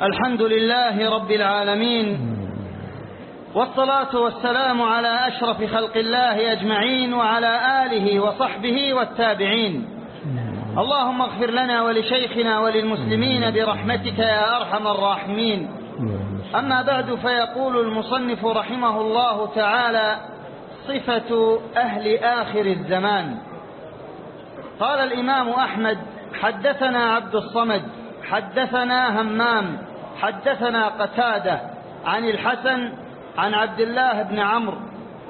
الحمد لله رب العالمين والصلاة والسلام على أشرف خلق الله أجمعين وعلى آله وصحبه والتابعين. اللهم اغفر لنا ولشيخنا وللمسلمين برحمتك يا أرحم الراحمين. أما بعد فيقول المصنف رحمه الله تعالى صفة أهل آخر الزمان. قال الإمام أحمد حدثنا عبد الصمد حدثنا همام حدثنا قتادة عن الحسن عن عبد الله بن عمرو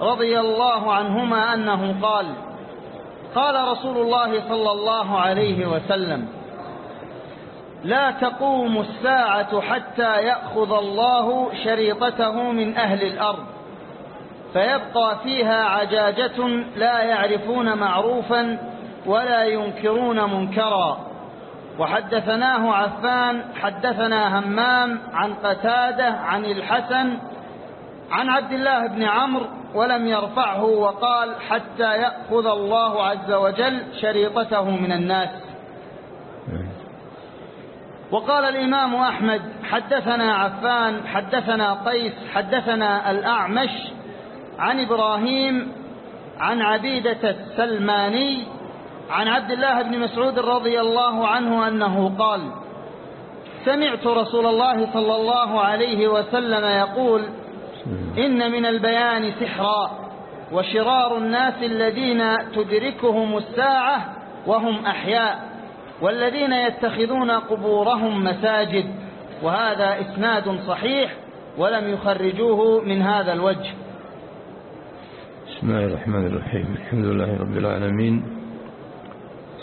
رضي الله عنهما أنه قال قال رسول الله صلى الله عليه وسلم لا تقوم الساعة حتى يأخذ الله شريطته من أهل الأرض فيبقى فيها عجاجة لا يعرفون معروفا ولا ينكرون منكرا. وحدثناه عفان حدثنا همام عن قتادة عن الحسن عن عبد الله بن عمرو ولم يرفعه وقال حتى يأخذ الله عز وجل شريطته من الناس. وقال الإمام أحمد حدثنا عفان حدثنا قيس حدثنا الأعمش عن إبراهيم عن عبيدة السلماني عن عبد الله بن مسعود رضي الله عنه أنه قال سمعت رسول الله صلى الله عليه وسلم يقول إن من البيان سحرا وشرار الناس الذين تدركهم الساعة وهم أحياء والذين يتخذون قبورهم مساجد وهذا إسناد صحيح ولم يخرجوه من هذا الوجه. بسم الله الرحمن الرحيم. الحمد لله رب العالمين.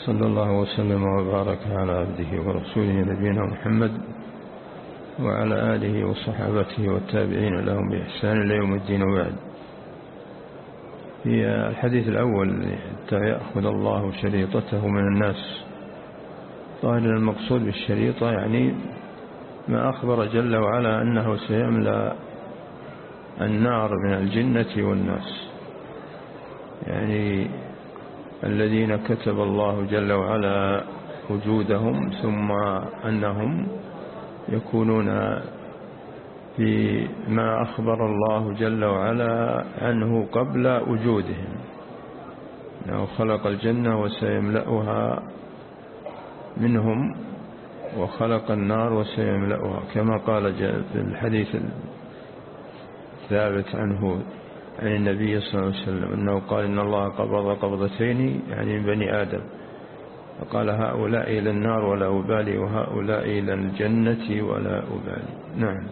صلى الله وسلم وبارك على عبده ورسوله نبينا محمد وعلى آله وصحابته والتابعين لهم بإحسان إلى يوم الدين وبعد. في الحديث الأول حتى يأخذ الله شريطته من الناس. ظاهر المقصود بالشريطة يعني ما أخبر جل وعلا أنه سيملأ النار من الجنة والناس. يعني الذين كتب الله جل وعلا وجودهم ثم أنهم يكونون في ما أخبر الله جل وعلا عنه قبل وجودهم. أنه خلق الجنة وسيملأها منهم وخلق النار وسيملأها كما قال في الحديث الثابت عنه عن النبي صلى الله عليه وسلم أنه قال إن الله قبض قبضتين يعني من بني آدم. فقال هؤلاء إلى النار ولا أبالي وهؤلاء إلى الجنة ولا أبالي. نعم.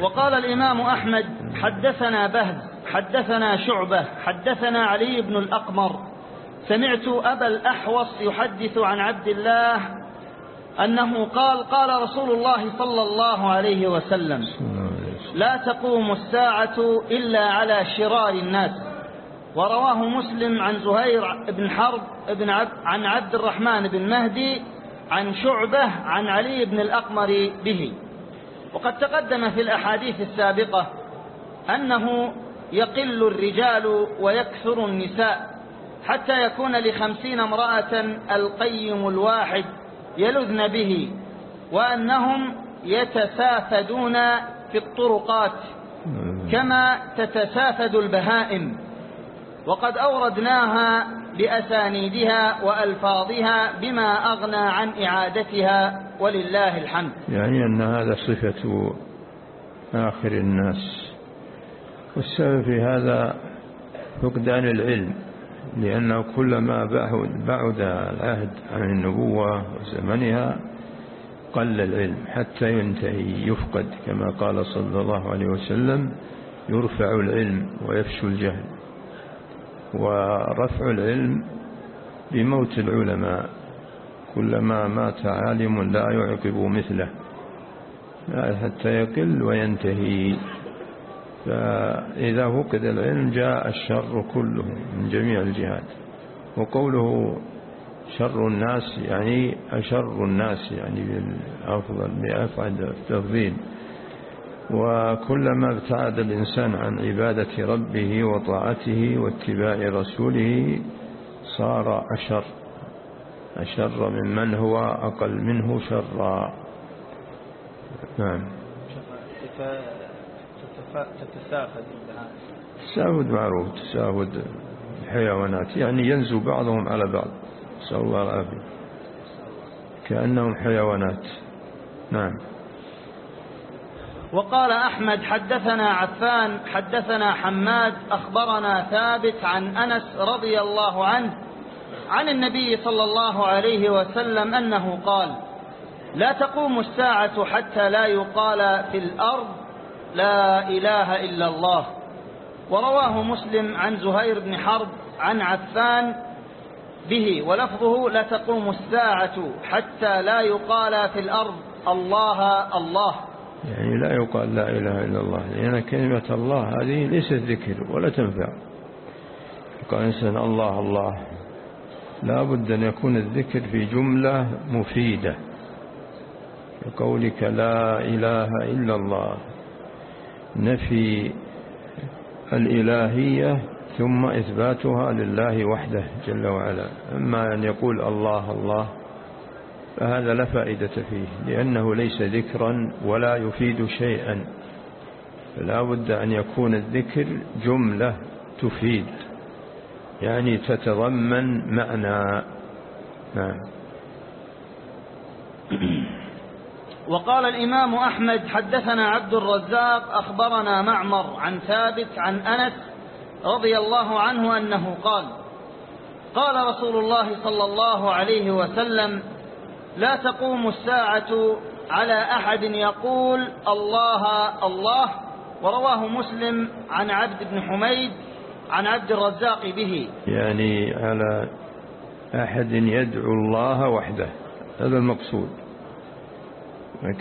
وقال الإمام أحمد حدثنا بهز حدثنا شعبة حدثنا علي بن الأقمر. سمعت أبا الأحوص يحدث عن عبد الله أنه قال قال رسول الله صلى الله عليه وسلم. لا تقوم الساعة إلا على شرار الناس. ورواه مسلم عن زهير بن حرب بن عبد عن عبد الرحمن بن مهدي عن شعبة عن علي بن الأقمر به. وقد تقدم في الأحاديث السابقة أنه يقل الرجال ويكثر النساء حتى يكون لخمسين امرأة القيم الواحد يلذن به وأنهم يتسافدون في الطرقات كما تتسافد البهائم وقد أوردناها بأسانيدها وألفاظها بما أغنى عن إعادتها ولله الحمد. يعني أن هذا صفة آخر الناس. والسبب في هذا فقدان العلم لأنه كلما بعد العهد عن النبوة وزمنها قل العلم حتى ينتهي يفقد كما قال صلى الله عليه وسلم يرفع العلم ويفشو الجهل. ورفع العلم بموت العلماء. كلما مات عالم لا يعقب مثله حتى يقل وينتهي. فإذا فقد العلم جاء الشر كله من جميع الجهات. وقوله شر الناس يعني أشر الناس يعني بالأفضل بأفعد التفضيل. وكلما ابتعد الإنسان عن عبادة ربه وطاعته واتباع رسوله صار أشر. أشر ممن هو أقل منه شرا. نعم. تتسافد التسافد معروف تسافد الحيوانات. يعني ينزو بعضهم على بعض. نسأل الله العافية. كأنهم حيوانات. نعم. وقال أحمد حدثنا عفان حدثنا حماد أخبرنا ثابت عن أنس رضي الله عنه عن النبي صلى الله عليه وسلم أنه قال لا تقوم الساعة حتى لا يقال في الأرض لا إله إلا الله. ورواه مسلم عن زهير بن حرب عن عفان به ولفظه لا تقوم الساعة حتى لا يقال في الأرض الله الله. يعني لا يقال لا إله إلا الله. لأن كلمة الله هذه ليست ذكر ولا تنفع. قال إنسان الله الله. لا بد أن يكون الذكر في جملة مفيدة. كقولك لا إله إلا الله. نفي الإلهية ثم إثباتها لله وحده جل وعلا. أما أن يقول الله الله فهذا لا فائدة فيه لأنه ليس ذكرا ولا يفيد شيئا. فلا بد أن يكون الذكر جملة تفيد يعني تتضمن معنى. نعم. وقال الإمام أحمد حدثنا عبد الرزاق أخبرنا معمر عن ثابت عن أنس رضي الله عنه أنه قال قال رسول الله صلى الله عليه وسلم لا تقوم الساعة على أحد يقول الله الله ورواه مسلم عن عبد بن حميد عن عبد الرزاق به. يعني على أحد يدعو الله وحده هذا المقصود.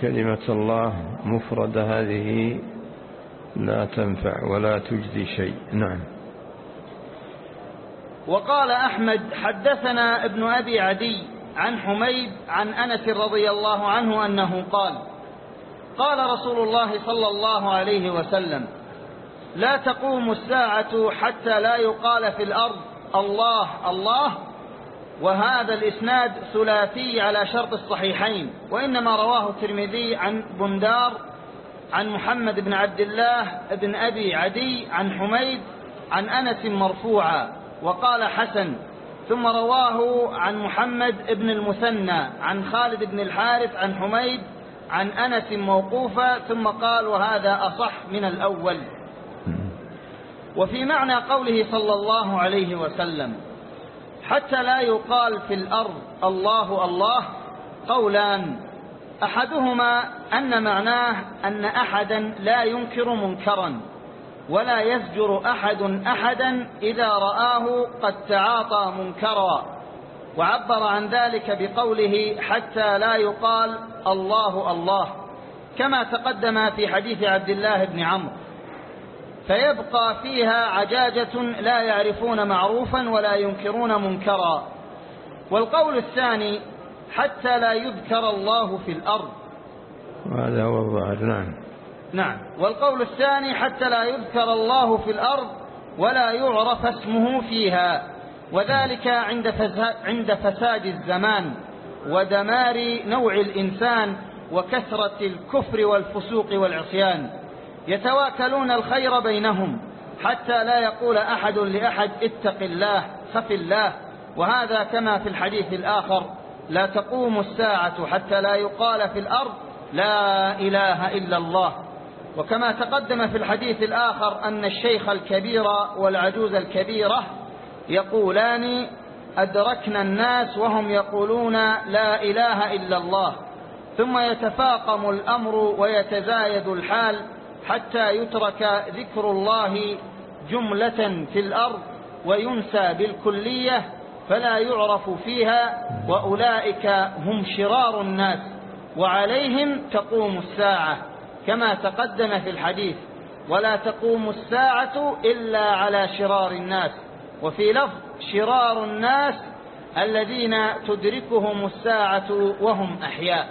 كلمة الله مفردة هذه لا تنفع ولا تجزي شيء. نعم. وقال أحمد حدثنا ابن أبي عدي عن حميد عن أنس رضي الله عنه أنه قال قال رسول الله صلى الله عليه وسلم لا تقوم الساعة حتى لا يقال في الأرض الله الله وهذا الإسناد ثلاثي على شرط الصحيحين وإنما رواه الترمذي عن بندار عن محمد بن عبد الله بن أبي عدي عن حميد عن أنس مرفوعا وقال حسن ثم رواه عن محمد بن المثنى عن خالد بن الحارث عن حميد عن أنس موقوفا ثم قال وهذا أصح من الأول. وفي معنى قوله صلى الله عليه وسلم حتى لا يقال في الأرض الله الله قولان أحدهما أن معناه أن أحدا لا ينكر منكرا ولا يزجر أحد أحدا إذا رآه قد تعاطى منكرا. وعبر عن ذلك بقوله حتى لا يقال الله الله كما تقدم في حديث عبد الله بن عمرو. فيبقى فيها عجاجة لا يعرفون معروفا ولا ينكرون منكرا. والقول الثاني حتى لا يذكر الله في الأرض وهذا هو الظاهر. نعم. نعم. والقول الثاني حتى لا يذكر الله في الأرض ولا يعرف اسمه فيها. وذلك عند عند فساد الزمان ودمار نوع الإنسان وكثرة الكفر والفسوق والعصيان. يتواكلون الخير بينهم حتى لا يقول أحد لأحد اتق الله خف الله. وهذا كما في الحديث الآخر لا تقوم الساعة حتى لا يقال في الأرض لا إله إلا الله. وكما تقدم في الحديث الآخر أن الشيخ الكبير والعجوز الكبيرة يقولان أدركنا الناس وهم يقولون لا إله إلا الله. ثم يتفاقم الأمر ويتزايد الحال حتى يترك ذكر الله جملة في الأرض وينسى بالكلية فلا يعرف فيها وأولئك هم شرار الناس. وعليهم تقوم الساعة كما تقدم في الحديث ولا تقوم الساعة إلا على شرار الناس. وفي لفظ شرار الناس الذين تدركهم الساعة وهم أحياء.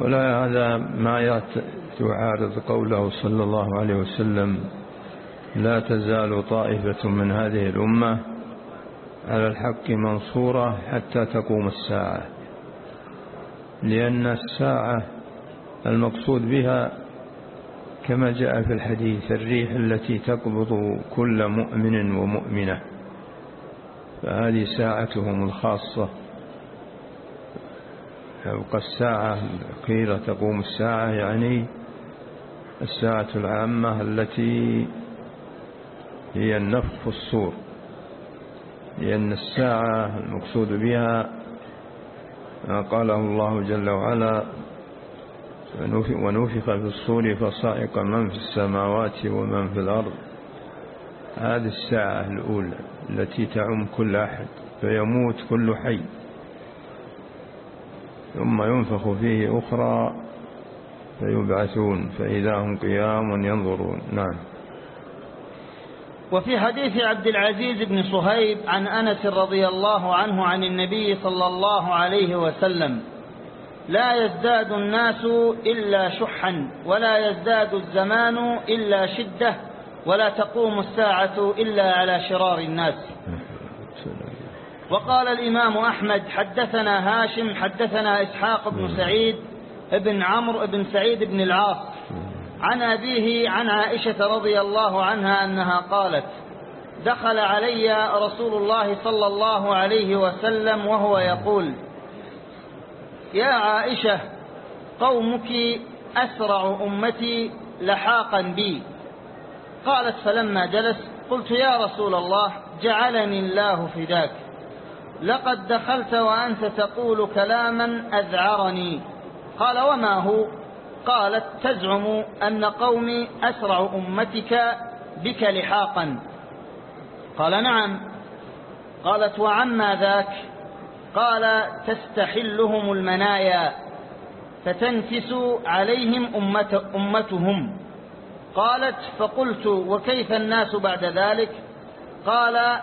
ولا هذا ما تعارض قوله صلى الله عليه وسلم لا تزال طائفة من هذه الأمة على الحق منصورة حتى تقوم الساعة لأن الساعة المقصود بها كما جاء في الحديث الريح التي تقبض كل مؤمن ومؤمنة فهذه ساعتهم الخاصة. يبقى الساعة قيل تقوم الساعة يعني الساعة العامة التي هي النفخ الصور. لأن الساعة المقصود بها ما قاله الله جل وعلا ونفخ في الصور فصائق من في السماوات ومن في الأرض. هذه الساعة الأولى التي تعم كل أحد فيموت كل حي. ثم ينفخ فيه أخرى فيبعثون فإذا هم قيام ينظرون. نعم. وفي حديث عبد العزيز بن صهيب عن أنس رضي الله عنه عن النبي صلى الله عليه وسلم لا يزداد الناس إلا شحا ولا يزداد الزمان إلا شدة ولا تقوم الساعة إلا على شرار الناس. وقال الإمام أحمد حدثنا هاشم حدثنا إسحاق بن سعيد ابن عمرو بن سعيد بن العاص عن أبيه عن عائشة رضي الله عنها أنها قالت دخل علي رسول الله صلى الله عليه وسلم وهو يقول يا عائشة قومك أسرع أمتي لحاقا بي. قالت فلما جلس قلت يا رسول الله جعلني الله فداك لقد دخلت وأنت تقول كلاما أذعرني. قال وما هو؟ قالت تزعم أن قومي أسرع أمتك بك لحاقا. قال نعم. قالت وعما ذاك؟ قال تستحلهم المنايا فتنكس عليهم أمة أمتهم. قالت فقلت وكيف الناس بعد ذلك؟ قال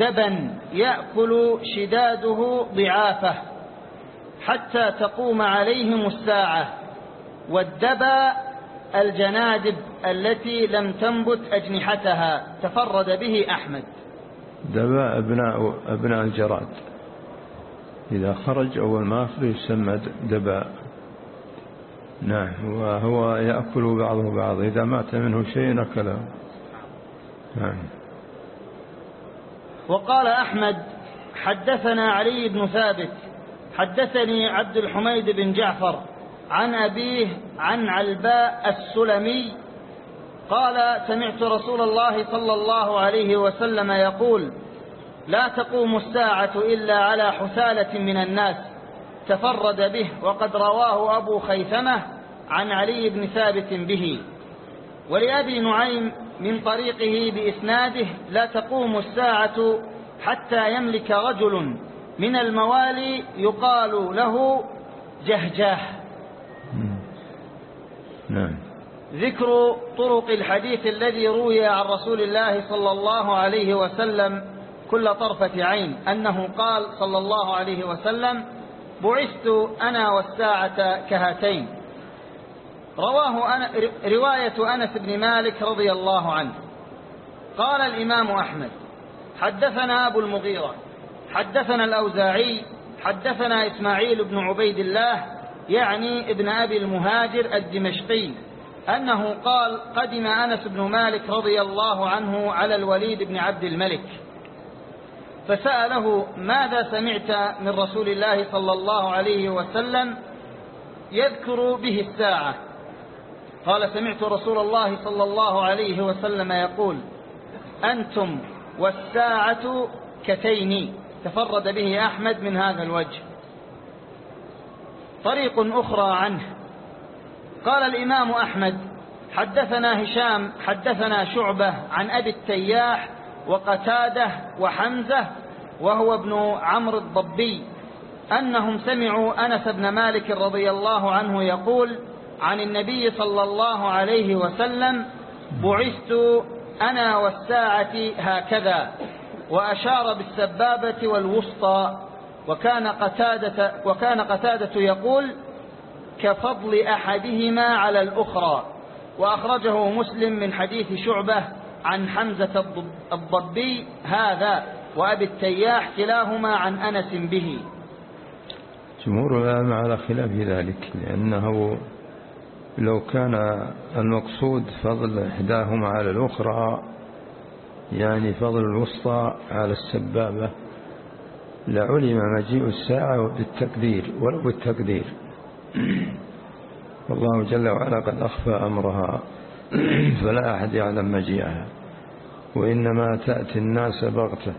دبا يأكل شداده ضعافه حتى تقوم عليهم الساعة. والدبا الجنادب التي لم تنبت أجنحتها تفرد به أحمد. دبا أبناء, أبناء الجراد. إذا خرج أول ما أخرج يسمى دباء نعم وهو يأكل بعضه بعض. إذا مات منه شيء أكله نعم. وقال أحمد حدثنا علي بن ثابت حدثني عبد الحميد بن جعفر عن أبيه عن علباء السلمي قال سمعت رسول الله صلى الله عليه وسلم يقول لا تقوم الساعة إلا على حثالة من الناس. تفرد به وقد رواه أبو خيثمة عن علي بن ثابت به. ولأبي نعيم من طريقه بإسناده لا تقوم الساعة حتى يملك رجل من الموالي يقال له جهجاه نعم ذكر طرق الحديث الذي روي عن رسول الله صلى الله عليه وسلم كل طرفة عين أنه قال صلى الله عليه وسلم بعثت أنا والساعة كهاتين رواه أنا رواية أنس بن مالك رضي الله عنه. قال الإمام أحمد حدثنا أبو المغيرة حدثنا الأوزاعي حدثنا إسماعيل بن عبيد الله يعني ابن أبي المهاجر الدمشقي أنه قال قدم أنس بن مالك رضي الله عنه على الوليد بن عبد الملك فسأله ماذا سمعت من رسول الله صلى الله عليه وسلم يذكر به الساعة؟ قال سمعت رسول الله صلى الله عليه وسلم يقول أنتم والساعة كتين تفرد به أحمد من هذا الوجه. طريق أخرى عنه قال الإمام أحمد حدثنا هشام حدثنا شعبة عن أبي التياح وقتادة وحمزة وهو ابن عمرو الضبي أنهم سمعوا أنس بن مالك رضي الله عنه يقول عن النبي صلى الله عليه وسلم بعثت أنا والساعة هكذا وأشار بالسبابة والوسطى وكان قتادة, وكان قتادة يقول كفضل أحدهما على الأخرى. وأخرجه مسلم من حديث شعبة عن حمزة الضبي هذا وأبي التياح كلاهما عن أنس به. جمهور العلماء على خلاف ذلك لأنه لو كان المقصود فضل إحداهما على الأخرى يعني فضل الوسطى على السبابة لعلم مجيء الساعة بالتقدير ولو بالتقدير. والله جل وعلا قد أخفى أمرها فلا أحد يعلم مجيئها وإنما تأتي الناس بغتة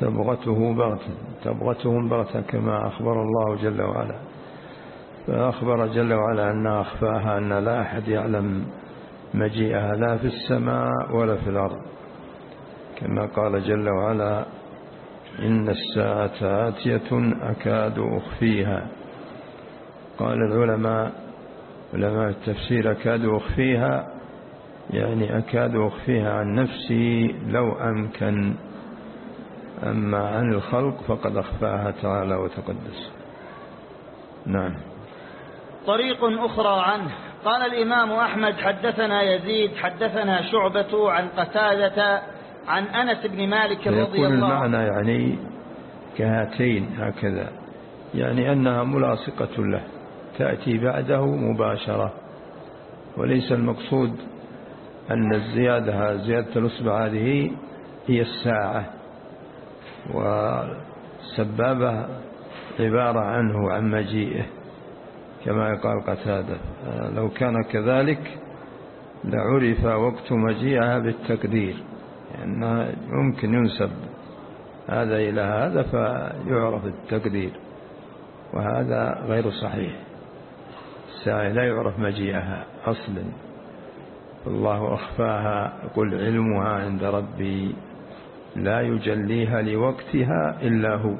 تبغته بغتة تبغتهم بغتة كما أخبر الله جل وعلا فأخبر جل وعلا أن أخفاها أن لا أحد يعلم مجيئها لا في السماء ولا في الأرض. كما قال جل وعلا إن الساعة آتية أكاد أخفيها. قال العلماء علماء التفسير أكاد أخفيها يعني أكاد أخفيها عن نفسي لو أمكن أما عن الخلق فقد أخفاها تعالى وتقدس. نعم. طريق أخرى عنه. قال الإمام أحمد حدثنا يزيد حدثنا شعبة عن قتادة عن أنس بن مالك رضي الله عنه. المعنى يعني كهاتين هكذا يعني أنها ملاصقة له. تأتي بعده مباشرة. وليس المقصود أن الزيادة زيادة الأصبع هذه هي الساعة. والسبابة عبارة عنه عن مجيئه. كما قال قتادة. لو كان كذلك لعرف وقت مجيئها بالتقدير. لأنه يمكن ينسب هذا إلى هذا فيعرف التقدير. وهذا غير صحيح. الساعة لا يعرف مجيئها أصلا. الله أخفاها قل علمها عند ربي لا يجليها لوقتها إلا هو.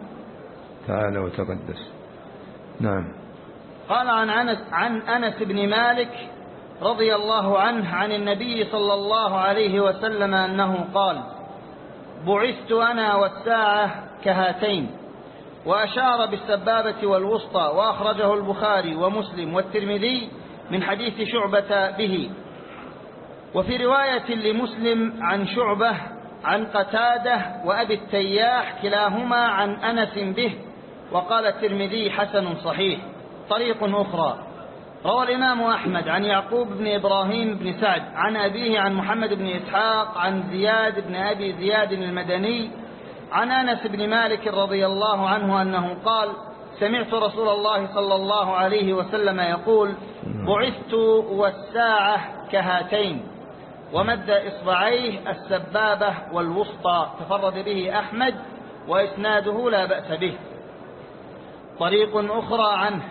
تعالى وتقدس. نعم. قال عن أنس, عن أنس بن مالك رضي الله عنه عن النبي صلى الله عليه وسلم أنه قال بعثت أنا والساعة كهاتين وأشار بالسبابة والوسطى وأخرجه البخاري ومسلم والترمذي من حديث شعبة به. وفي رواية لمسلم عن شعبة عن قتادة وأبي التياح كلاهما عن أنس به وقال الترمذي حسن صحيح. طريق أخرى. روى الإمام أحمد عن يعقوب بن إبراهيم بن سعد عن أبيه عن محمد بن إسحاق عن زياد بن أبي زياد المدني عن أنس بن مالك رضي الله عنه أنه قال سمعت رسول الله صلى الله عليه وسلم يقول بعثت والساعة كهاتين ومد إصبعيه السبابة والوسطى تفرد به أحمد وإسناده لا بأس به. طريق أخرى عنه.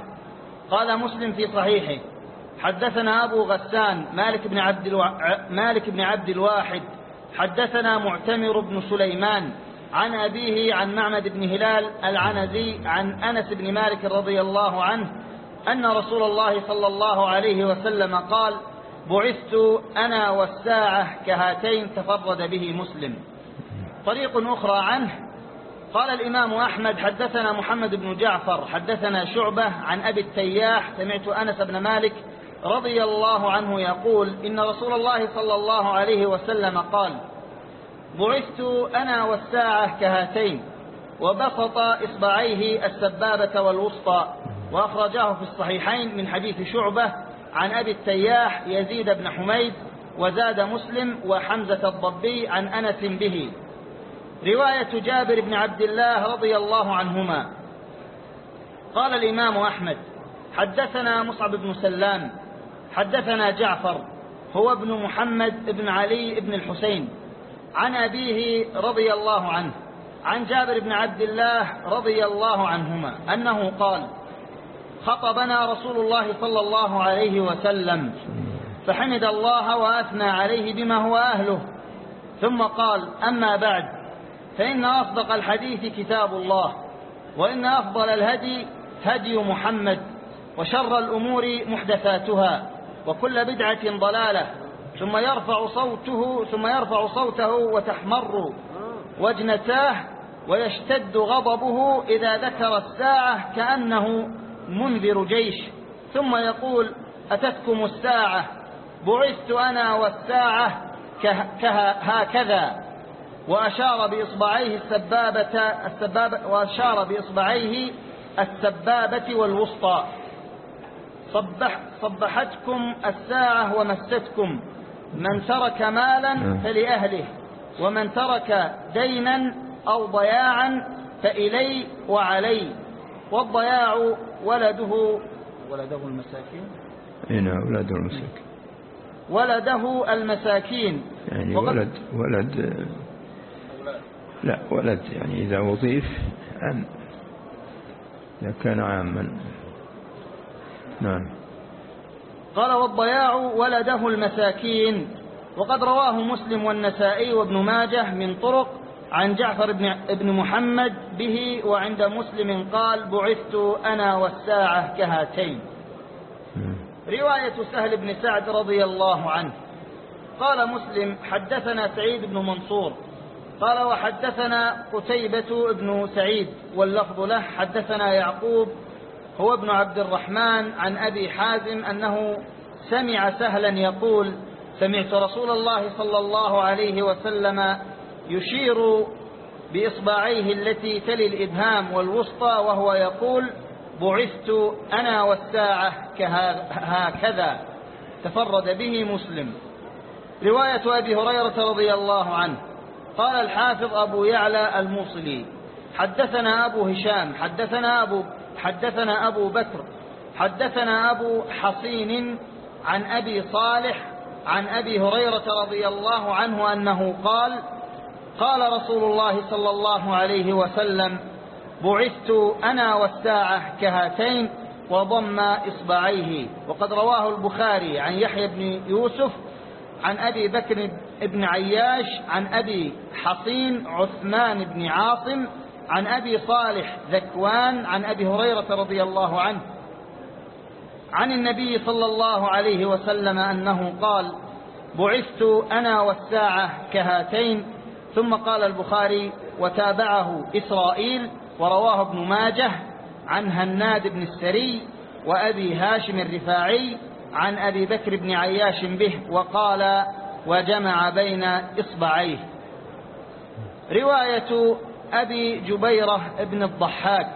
قال مسلم في صحيحه حدثنا أبو غسان مالك بن عبد, ألو... مالك بن عبد الواحد. حدثنا معتمر بن سليمان عن أبيه عن معمد بن هلال العنزي عن أنس بن مالك رضي الله عنه أن رسول الله صلى الله عليه وسلم قال بعثت أنا والساعة كهاتين تفرد به مسلم. طريق أخرى عنه قال الإمام أحمد حدثنا محمد بن جعفر حدثنا شعبة عن أبي التياح سمعت أنس بن مالك رضي الله عنه يقول إن رسول الله صلى الله عليه وسلم قال بعثت أنا والساعة كهاتين وبسط إصبعيه السبابة والوسطى وأخرجاه في الصحيحين من حديث شعبة عن أبي التياح يزيد بن حميد وزاد مسلم وحمزة الضبي عن أنس به. رواية جابر بن عبد الله رضي الله عنهما. قال الإمام أحمد حدثنا مصعب بن سلام حدثنا جعفر هو ابن محمد بن علي بن الحسين عن أبيه رضي الله عنه عن جابر بن عبد الله رضي الله عنهما أنه قال خطبنا رسول الله صلى الله عليه وسلم فحمد الله وأثنى عليه بما هو أهله. ثم قال أما بعد فإن أصدق الحديث كتاب الله وإن أفضل الهدي هدي محمد وشر الأمور محدثاتها وكل بدعة ضلالة ثم يرفع صوته ثم يرفع صوته وتحمر وجنتاه ويشتد غضبه إذا ذكر الساعة كأنه منذر جيش. ثم يقول أتتكم الساعة؟ بعثت أنا والساعة هكذا وأشار بإصبعيه السبابة, السبابة وأشار بإصبعيه السبابة والوسطى. صبح صبحتكم الساعة ومستكم. من ترك مالا نعم. فلأهله ومن ترك دينا أو ضياعا فإلي وعلي والضياع ولده ولده المساكين؟ هنا أولاد المساكين. ولده المساكين. يعني ولد ولد لا ولد يعني إذا أضيف عن إذا كان عاما. نعم. قال والضياع ولده المساكين. وقد رواه مسلم والنسائي وابن ماجه من طرق عن جعفر بن محمد به وعند مسلم قال بعثت أنا والساعة كهاتين. رواية سهل بن سعد رضي الله عنه. قال مسلم حدثنا سعيد بن منصور. قال وحدثنا قتيبة بن سعيد واللفظ له حدثنا يعقوب هو ابن عبد الرحمن عن أبي حازم أنه سمع سهلا يقول سمعت رسول الله صلى الله عليه وسلم يشير بإصبعيه التي تلي الإبهام والوسطى وهو يقول بعثت أنا والساعة هكذا تفرد به مسلم. رواية أبي هريرة رضي الله عنه. قال الحافظ أبو يعلى الموصلي حدثنا أبو هشام حدثنا أبو حدثنا أبو بكر حدثنا أبو حصين عن أبي صالح عن أبي هريرة رضي الله عنه أنه قال قال رسول الله صلى الله عليه وسلم بعثت أنا والساعة كهاتين وضم إصبعيه. وقد رواه البخاري عن يحيى بن يوسف عن أبي بكر بن عياش عن أبي حصين عثمان بن عاصم عن أبي صالح ذكوان عن أبي هريرة رضي الله عنه عن النبي صلى الله عليه وسلم أنه قال بعثت أنا والساعة كهاتين ثم قال البخاري وتابعه إسرائيل ورواه ابن ماجه عن هناد بن السري وأبي هاشم الرفاعي عن أبي بكر بن عياش به وقال وجمع بين إصبعيه رواية أبي جبيرة بن الضحاك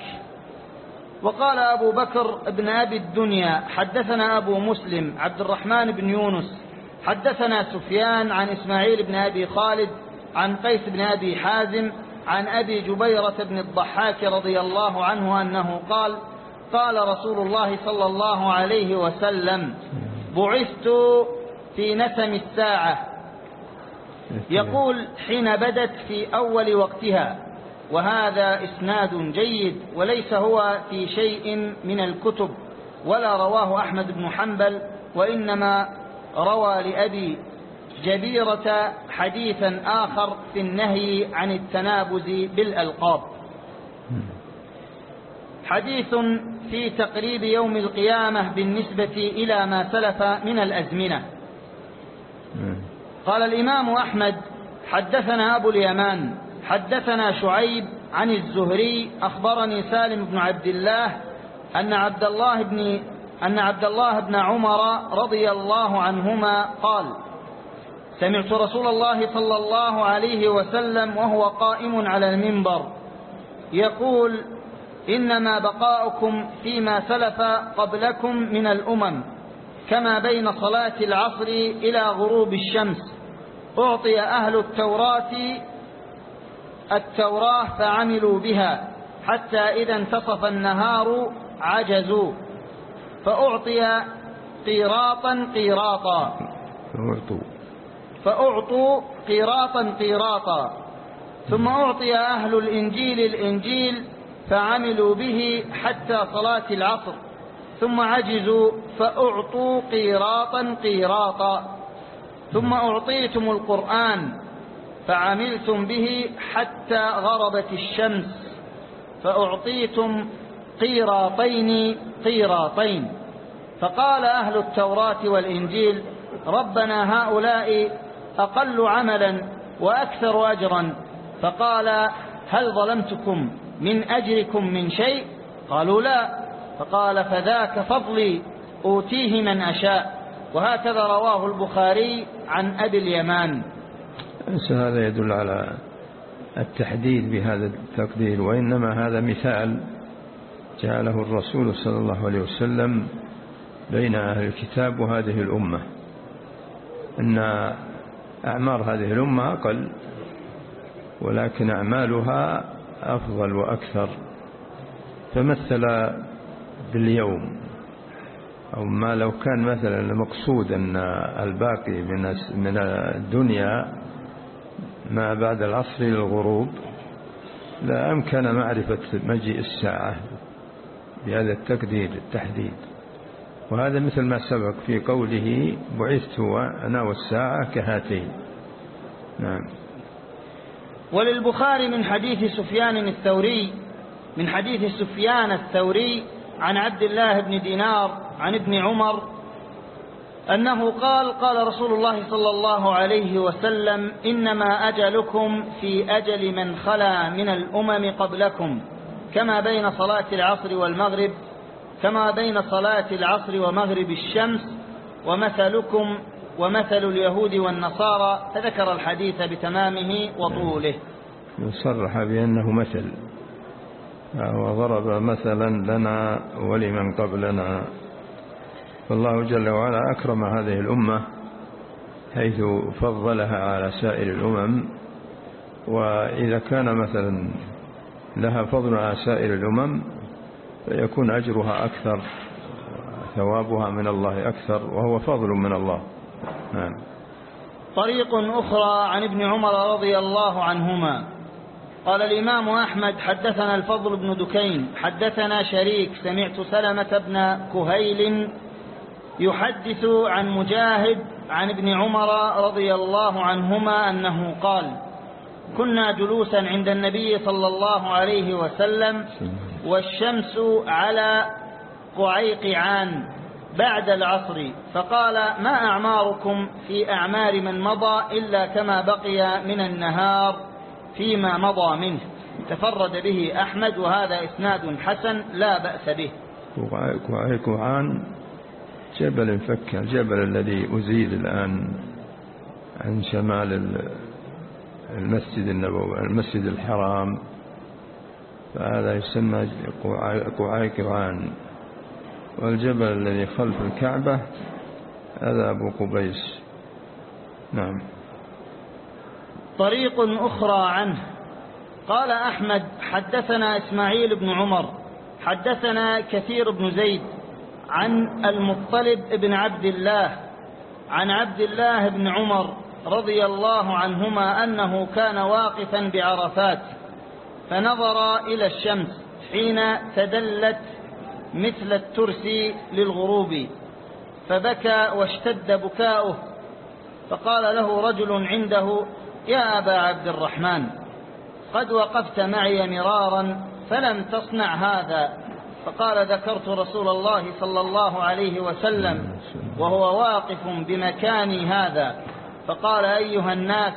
وقال أبو بكر بن أبي الدنيا حدثنا أبو مسلم عبد الرحمن بن يونس حدثنا سفيان عن إسماعيل بن أبي خالد عن قيس بن أبي حازم عن أبي جبيرة بن الضحاك رضي الله عنه أنه قال قال رسول الله صلى الله عليه وسلم بعثت في نسم الساعة يقول حين بدت في أول وقتها وهذا إسناد جيد وليس هو في شيء من الكتب ولا رواه أحمد بن حنبل وإنما روى لأبي جبيرة حديثا آخر في النهي عن التنابز بالألقاب حديث في تقريب يوم القيامة بالنسبة إلى ما سلف من الأزمنة. قال الإمام أحمد حدثنا أبو اليمان حدثنا شعيب عن الزهري أخبرني سالم بن عبد الله أن عبد الله بن أن عبد الله بن عمر رضي الله عنهما قال سمعت رسول الله صلى الله عليه وسلم وهو قائم على المنبر يقول إنما بقاؤكم فيما سلف قبلكم من الأمم كما بين صلاة العصر إلى غروب الشمس أعطي أهل التوراة التوراة فعملوا بها حتى إذا انتصف النهار عجزوا فأعطي قيراطا قيراطا فأعطوا. فأعطوا قيراطا قيراطا ثم أعطي أهل الإنجيل الإنجيل فعملوا به حتى صلاة العصر. ثم عجزوا فأعطوا قيراطا قيراطا ثم أعطيتم القرآن فعملتم به حتى غربت الشمس فأعطيتم قيراطين قيراطين. فقال أهل التوراة والإنجيل ربنا هؤلاء أقل عملا وأكثر أجرا. فقال هل ظلمتكم من أجركم من شيء؟ قالوا لا. فقال فذاك فضلي أوتيه من أشاء. وهكذا رواه البخاري عن أبي اليمان. ليس هذا يدل على التحديد بهذا التقدير وإنما هذا مثال جعله الرسول صلى الله عليه وسلم بين أهل الكتاب وهذه الأمة. أن أعمار هذه الأمة أقل ولكن أعمالها أفضل وأكثر. فمثل باليوم أو ما لو كان مثلا المقصود أن الباقي من الدنيا ما بعد العصر للغروب لا أمكن معرفة مجيء الساعة بهذا التقدير التحديد. وهذا مثل ما سبق في قوله بعثت أنا والساعة كهاتين. نعم. وللبخاري من حديث سفيان الثوري من حديث سفيان الثوري عن عبد الله بن دينار عن ابن عمر أنه قال قال رسول الله صلى الله عليه وسلم إنما أجلكم في أجل من خلا من الأمم قبلكم كما بين صلاة العصر والمغرب كما بين صلاة العصر ومغرب الشمس ومثلكم ومثل اليهود والنصارى فذكر الحديث بتمامه وطوله. يصرح بأنه مثل وضرب مثلا لنا ولمن قبلنا. فالله جل وعلا أكرم هذه الأمة حيث فضلها على سائر الأمم وإذا كان مثلا لها فضل على سائر الأمم فيكون أجرها أكثر ثوابها من الله أكثر وهو فضل من الله. نعم. طريق أخرى عن ابن عمر رضي الله عنهما. قال الإمام أحمد حدثنا الفضل بن دكين حدثنا شريك سمعت سلمة بن كهيل يحدث عن مجاهد عن ابن عمر رضي الله عنهما أنه قال كنا جلوسا عند النبي صلى الله عليه وسلم والشمس على قعيقعان بعد العصر فقال ما أعماركم في أعمار من مضى إلا كما بقي من النهار فيما مضى منه تفرد به أحمد وهذا إسناد حسن لا بأس به. قعيقعان جبل فك الجبل الذي أزيل الآن عن شمال المسجد النبوي المسجد الحرام. فهذا يسمى قعيقران والجبل الذي خلف الكعبة هذا أبو قبيس. نعم. طريق أخرى عنه. قال أحمد حدثنا إسماعيل بن عمر حدثنا كثير بن زيد عن المطلب بن عبد الله عن عبد الله بن عمر رضي الله عنهما أنه كان واقفا بعرفات فنظر إلى الشمس حين تدلت مثل الترس للغروب فبكى واشتد بكاؤه فقال له رجل عنده يا أبا عبد الرحمن قد وقفت معي مرارا فلم تصنع هذا فقال ذكرت رسول الله صلى الله عليه وسلم وهو واقف بمكاني هذا. فقال أيها الناس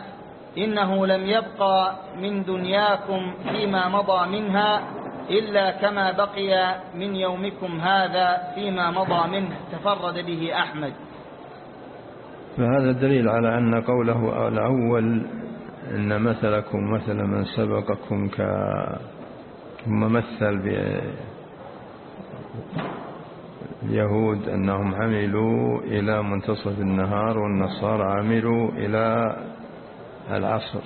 إنه لم يبقى من دنياكم فيما مضى منها إلا كما بقي من يومكم هذا فيما مضى منه. تفرد به أحمد. فهذا دليل على أن قوله الأول إن مثلكم مثل من سبقكم كممثل اليهود أنهم عملوا إلى منتصف النهار والنصارى عملوا إلى العصر.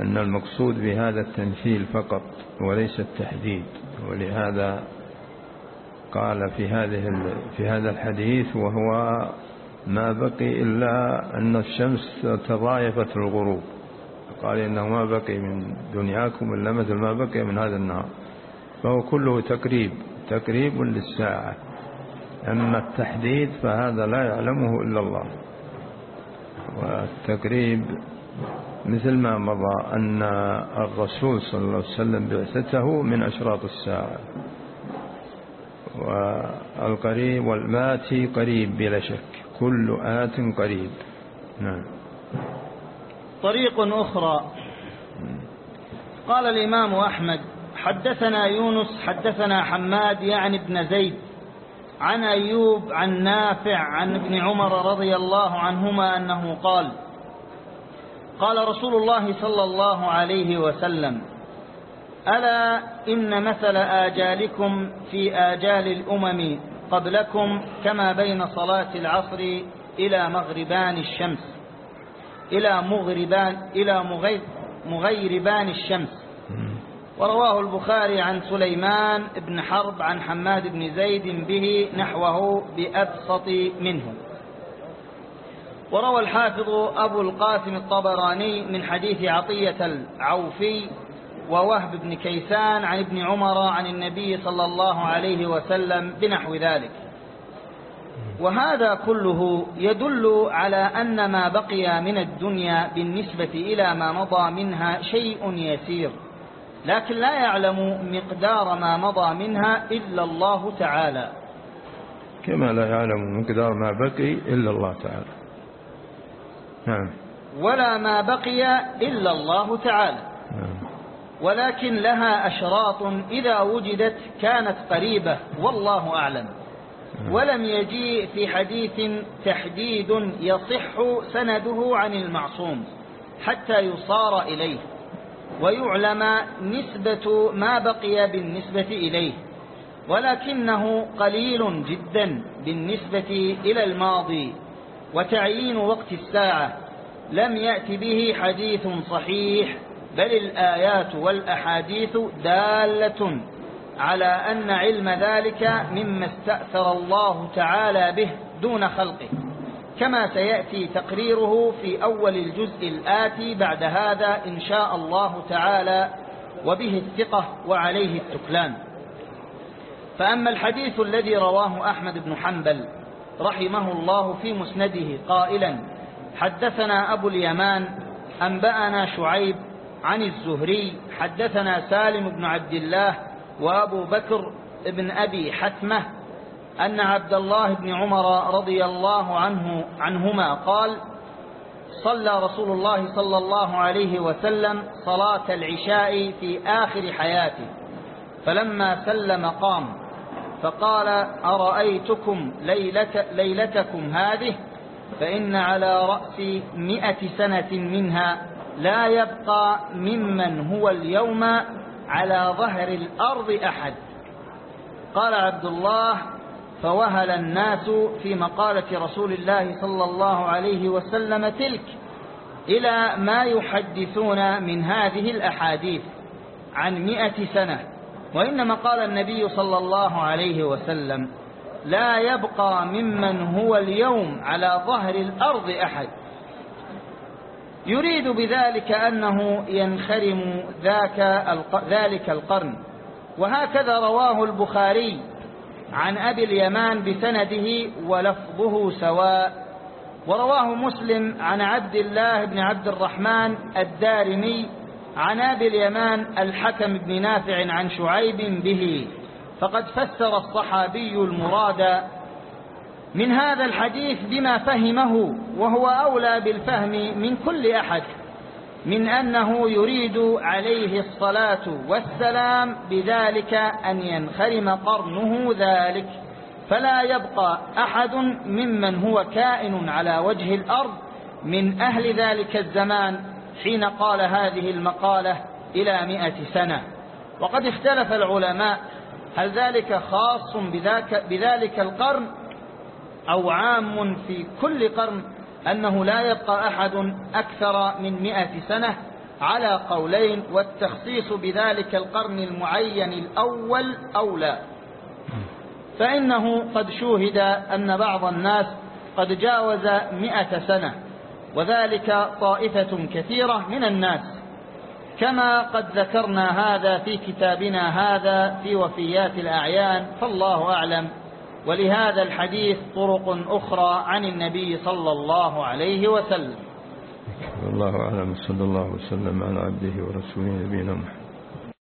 أن المقصود بهذا التمثيل فقط وليس التحديد ولهذا قال في هذه في هذا الحديث وهو ما بقي إلا أن الشمس تضايفت الغروب. قال إنه ما بقي من دنياكم إلا مثل ما بقي من هذا النهار. فهو كله تقريب تقريب للساعة. أما التحديد فهذا لا يعلمه إلا الله. والتقريب مثل ما مضى أن الرسول صلى الله عليه وسلم بعثته من أشراط الساعة. والقريب والماتي قريب بلا شك. كل آت قريب. نعم. طريق أخرى. قال الإمام أحمد حدثنا يونس حدثنا حماد يعني ابن زيد. عن أيوب عن نافع عن ابن عمر رضي الله عنهما أنه قال قال رسول الله صلى الله عليه وسلم ألا إن مثل آجالكم في آجال الأمم قبلكم كما بين صلاة العصر إلى مغربان الشمس إلى مغربان إلى مغيربان الشمس. ورواه البخاري عن سليمان بن حرب عن حماد بن زيد به نحوه بأبسط منه. وروى الحافظ أبو القاسم الطبراني من حديث عطية العوفي ووهب بن كيسان عن ابن عمر عن النبي صلى الله عليه وسلم بنحو ذلك. وهذا كله يدل على أن ما بقي من الدنيا بالنسبة إلى ما مضى منها شيء يسير. لكن لا يعلم مقدار ما مضى منها إلا الله تعالى. كما لا يعلم مقدار ما بقي إلا الله تعالى. نعم. ولا ما بقي إلا الله تعالى. نعم. ولكن لها أشراط إذا وجدت كانت قريبة والله أعلم. ولم يجيء في حديث تحديد يصح سنده عن المعصوم حتى يصار إليه. ويعلم نسبة ما بقي بالنسبة إليه ولكنه قليل جدا بالنسبة إلى الماضي وتعيين وقت الساعة. لم يأت به حديث صحيح بل الآيات والأحاديث دالة على أن علم ذلك مما استأثر الله تعالى به دون خلقه. كما سيأتي تقريره في أول الجزء الآتي بعد هذا إن شاء الله تعالى وبه الثقة وعليه التكلان. فأما الحديث الذي رواه أحمد بن حنبل رحمه الله في مسنده قائلا حدثنا أبو اليمان أنبأنا شعيب عن الزهري حدثنا سالم بن عبد الله وأبو بكر بن أبي حتمة أن عبد الله بن عمر رضي الله عنه عنهما قال صلى رسول الله صلى الله عليه وسلم صلاة العشاء في آخر حياته فلما سلم قام فقال أرأيتكم ليلة ليلتكم هذه؟ فإن على رأس مئة سنة منها لا يبقى ممن هو اليوم على ظهر الأرض أحد. قال عبد الله فوهل الناس في مقالة رسول الله صلى الله عليه وسلم تلك إلى ما يحدثون من هذه الأحاديث عن مئة سنة. وإنما قال النبي صلى الله عليه وسلم لا يبقى ممن هو اليوم على ظهر الأرض أحد. يريد بذلك أنه ينخرم ذاك ذلك القرن. وهكذا رواه البخاري عن أبي اليمان بسنده ولفظه سواء. ورواه مسلم عن عبد الله بن عبد الرحمن الدارمي عن أبي اليمان الحكم بن نافع عن شعيب به. فقد فسر الصحابي المراد من هذا الحديث بما فهمه وهو أولى بالفهم من كل أحد. من أنه يريد عليه الصلاة والسلام بذلك أن ينخرم قرنه ذلك فلا يبقى أحد ممن هو كائن على وجه الأرض من أهل ذلك الزمان حين قال هذه المقالة إلى مئة سنة. وقد اختلف العلماء هل ذلك خاص بذاك بذلك القرن أو عام في كل قرن أنه لا يبقى أحد أكثر من مئة سنة على قولين والتخصيص بذلك القرن المعين الأول أولى. فإنه قد شوهد أن بعض الناس قد جاوز مئة سنة وذلك طائفة كثيرة من الناس. كما قد ذكرنا هذا في كتابنا هذا في وفيات الأعيان فالله أعلم ولهذا الحديث طرق أخرى عن النبي صلى الله عليه وسلم. والله أعلم صلى الله وسلم على عبده ورسوله نبينا محمد.